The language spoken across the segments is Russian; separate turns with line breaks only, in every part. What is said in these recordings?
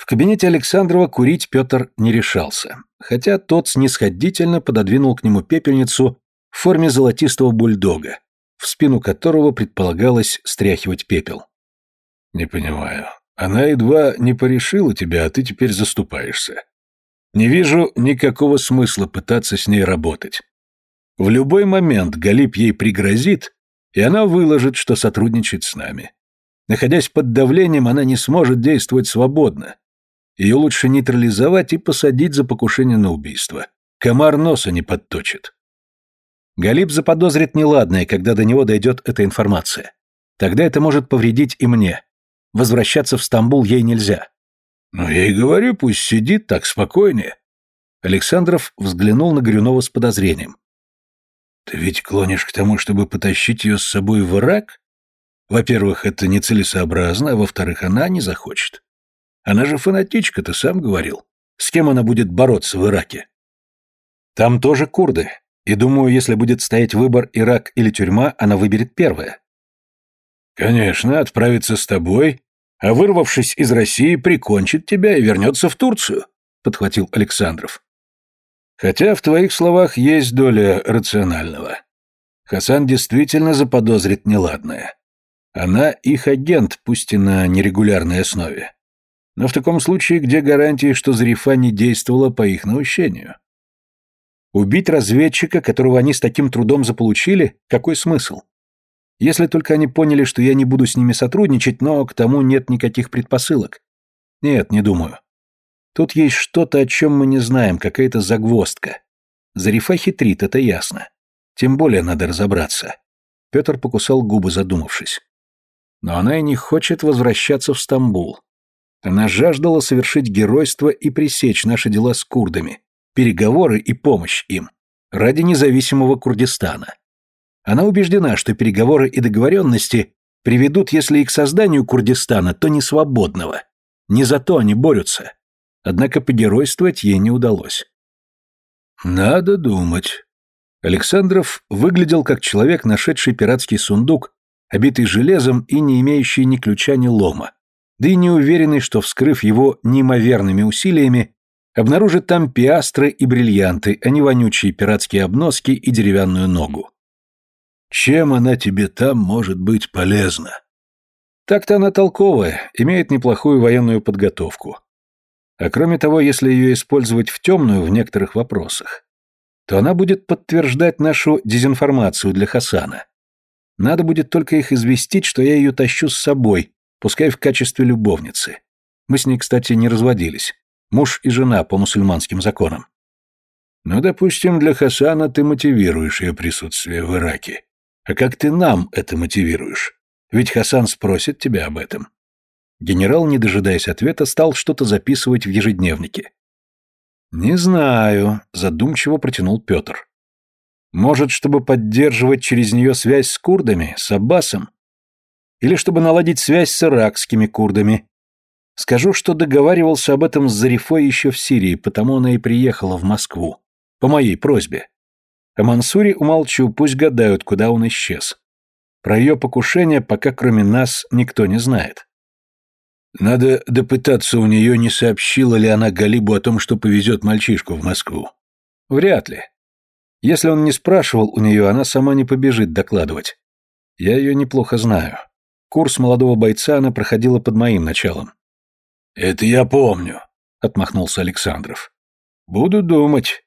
В кабинете Александрова курить Петр не решался, хотя тот снисходительно пододвинул к нему пепельницу в форме золотистого бульдога, в спину которого предполагалось стряхивать пепел.
«Не понимаю. Она едва не порешила тебя, а ты теперь заступаешься. Не вижу никакого смысла пытаться с ней работать. В любой момент Галип ей пригрозит, и она выложит, что сотрудничает с нами. Находясь под давлением, она не сможет действовать свободно, ее лучше нейтрализовать и посадить за покушение на убийство. Комар носа не подточит.
Галиб заподозрит неладное, когда до него дойдет эта информация. Тогда это может повредить и мне. Возвращаться в Стамбул ей нельзя.
Ну, я и говорю, пусть сидит так спокойнее.
Александров взглянул на Горюнова с подозрением.
Ты ведь клонишь к тому, чтобы потащить ее с собой в Ирак? Во-первых, это нецелесообразно, а во-вторых, она не захочет. Она же фанатичка, ты сам говорил. С кем она будет бороться в Ираке?
Там тоже курды. И думаю, если будет стоять выбор Ирак или тюрьма, она выберет первое.
Конечно, отправится с тобой, а вырвавшись из России, прикончит тебя и вернется в Турцию, подхватил Александров. Хотя в твоих словах есть доля рационального. Хасан действительно заподозрит неладное. Она их агент, пусть и на нерегулярной основе. Но в таком случае где гарантии, что Зарифа не действовала по их наущению?
Убить разведчика, которого они с таким трудом заполучили, какой смысл? Если только они поняли, что я не буду с ними сотрудничать, но к тому нет никаких предпосылок. Нет, не думаю. Тут есть что-то, о чем мы не знаем, какая-то загвоздка. Зарифа хитрит, это ясно. Тем более надо разобраться. Петр покусал губы, задумавшись. Но она и не хочет возвращаться в Стамбул. Она жаждала совершить геройство и пресечь наши дела с курдами, переговоры и помощь им, ради независимого Курдистана. Она убеждена, что переговоры и договоренности приведут, если и к созданию Курдистана, то не свободного. Не за то они борются. Однако погеройствовать ей не удалось.
«Надо думать», Александров выглядел как человек, нашедший пиратский сундук, обитый железом и не имеющий ни ключа, ни лома, да и не неуверенный, что, вскрыв его неимоверными усилиями, обнаружит там пиастры и бриллианты, а не вонючие пиратские обноски и деревянную ногу. Чем она тебе там может быть полезна?
Так-то она толковая, имеет неплохую военную подготовку. А кроме того, если ее использовать в темную в некоторых вопросах, то она будет подтверждать нашу дезинформацию для Хасана. Надо будет только их известить, что я ее тащу с собой, пускай в качестве любовницы. Мы с ней, кстати, не разводились. Муж и жена по мусульманским законам.
Ну, допустим, для Хасана ты мотивируешь ее присутствие в Ираке. А как ты нам это мотивируешь? Ведь Хасан спросит тебя об этом.
Генерал, не дожидаясь ответа, стал что-то записывать в ежедневнике. «Не знаю», — задумчиво протянул Петр. «Может, чтобы поддерживать через нее связь с курдами, с Аббасом? или чтобы наладить связь с иракскими курдами. Скажу, что договаривался об этом с Зарифой еще в Сирии, потому она и приехала в Москву. По моей просьбе. О Мансуре умолчу, пусть гадают, куда он исчез. Про ее покушение пока кроме нас никто не знает.
Надо допытаться у нее, не сообщила ли она Галибу о том, что повезет мальчишку в Москву.
Вряд ли. Если он не спрашивал у нее, она сама не побежит докладывать. Я ее неплохо знаю. Курс молодого бойца она проходила под моим началом.
«Это я помню», — отмахнулся Александров. «Буду думать.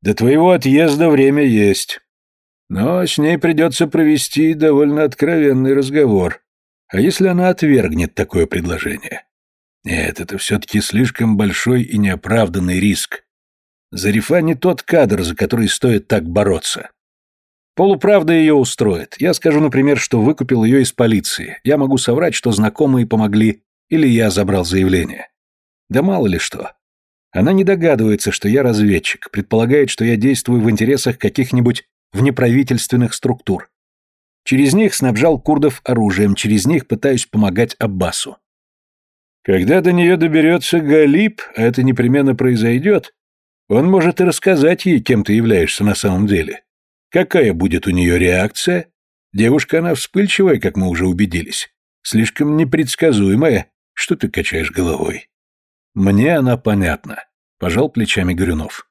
До твоего отъезда время есть. Но с ней придется провести довольно откровенный разговор. А если она отвергнет такое предложение?» «Нет, это все-таки слишком большой и неоправданный риск. Зарифа не тот кадр, за который стоит так бороться».
Полуправда ее устроит. Я скажу, например, что выкупил ее из полиции. Я могу соврать, что знакомые помогли, или я забрал заявление. Да мало ли что. Она не догадывается, что я разведчик, предполагает, что я действую в интересах каких-нибудь внеправительственных структур. Через них снабжал курдов оружием, через них пытаюсь помогать Аббасу.
Когда до нее доберется Галиб, а это непременно произойдет, он может и рассказать ей, кем ты являешься на самом деле. Какая будет у нее реакция? Девушка она вспыльчивая, как мы уже убедились. Слишком непредсказуемая. Что ты качаешь головой?
Мне она понятна. Пожал плечами Горюнов.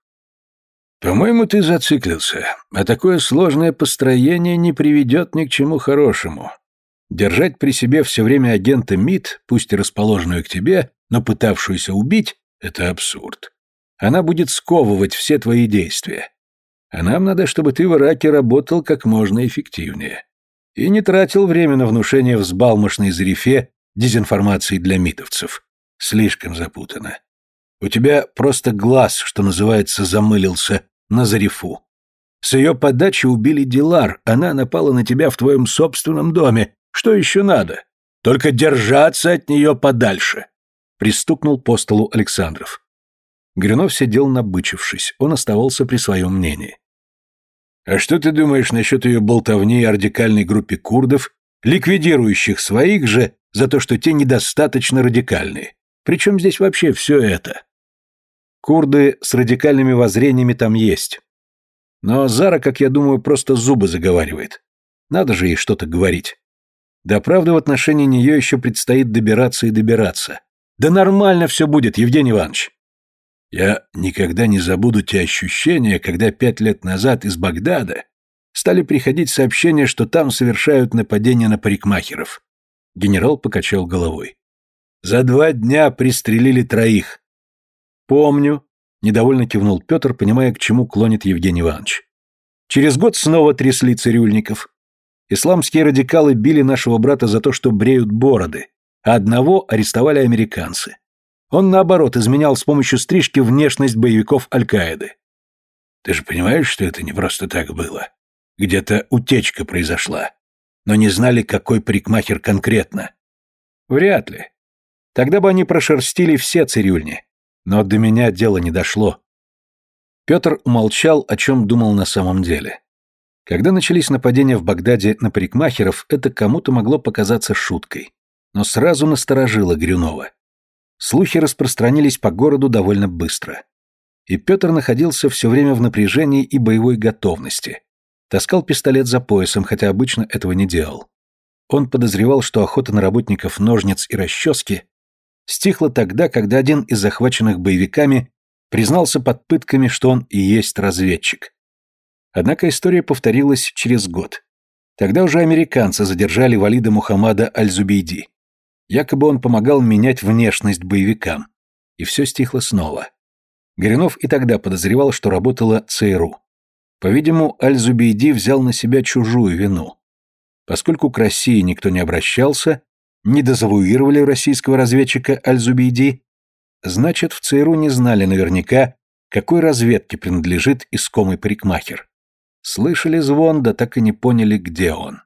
По-моему, ты зациклился. А такое сложное построение не приведет ни к чему хорошему. Держать при себе все время агента МИД, пусть и расположенную к тебе, но пытавшуюся убить, это абсурд. Она будет сковывать все твои действия. А нам надо, чтобы ты в Ираке работал как можно эффективнее. И не тратил время на внушение взбалмошной зарифе дезинформации для митовцев. Слишком запутано. У тебя просто глаз, что называется, замылился на Зарифу. С ее подачи убили Дилар, она напала на тебя в твоем собственном доме. Что еще надо? Только держаться от нее подальше!» Пристукнул по столу Александров.
Грюнов сидел набычившись, он оставался при своем мнении.
«А что ты думаешь насчет ее болтовни о радикальной группе курдов, ликвидирующих своих же за то, что те недостаточно радикальные? Причем здесь вообще все это?»
Курды с радикальными воззрениями там есть. Но Зара, как я думаю, просто зубы заговаривает. Надо же ей что-то говорить. Да правда в отношении нее еще предстоит добираться и добираться. Да нормально все будет, Евгений Иванович.
Я никогда не забуду те ощущения, когда пять лет назад из Багдада стали приходить сообщения, что там совершают нападение на парикмахеров. Генерал покачал головой. За два дня пристрелили троих.
Помню, недовольно кивнул Петр, понимая, к чему клонит Евгений Иванович. Через год снова трясли цирюльников. Исламские радикалы били нашего брата за то, что бреют бороды, а одного арестовали американцы. Он, наоборот, изменял с помощью стрижки внешность боевиков Аль-Каиды.
«Ты же понимаешь, что это не просто так было? Где-то утечка произошла. Но не знали, какой парикмахер конкретно».
«Вряд ли. Тогда бы они прошерстили все цирюльни. Но до меня дело не дошло». Петр умолчал, о чем думал на самом деле. Когда начались нападения в Багдаде на парикмахеров, это кому-то могло показаться шуткой, но сразу насторожило Грюнова. Слухи распространились по городу довольно быстро. И Петр находился все время в напряжении и боевой готовности. Таскал пистолет за поясом, хотя обычно этого не делал. Он подозревал, что охота на работников ножниц и расчески стихла тогда, когда один из захваченных боевиками признался под пытками, что он и есть разведчик. Однако история повторилась через год. Тогда уже американцы задержали валида Мухаммада Аль-Зубейди. Якобы он помогал менять внешность боевикам. И все стихло снова. Горинов и тогда подозревал, что работала ЦРУ. По-видимому, Аль-Зубейди взял на себя чужую вину. Поскольку к России никто не обращался, не дозавуировали российского разведчика Аль-Зубейди, значит, в ЦРУ не знали наверняка, какой разведке принадлежит искомый парикмахер. Слышали звон, да так и не поняли, где он.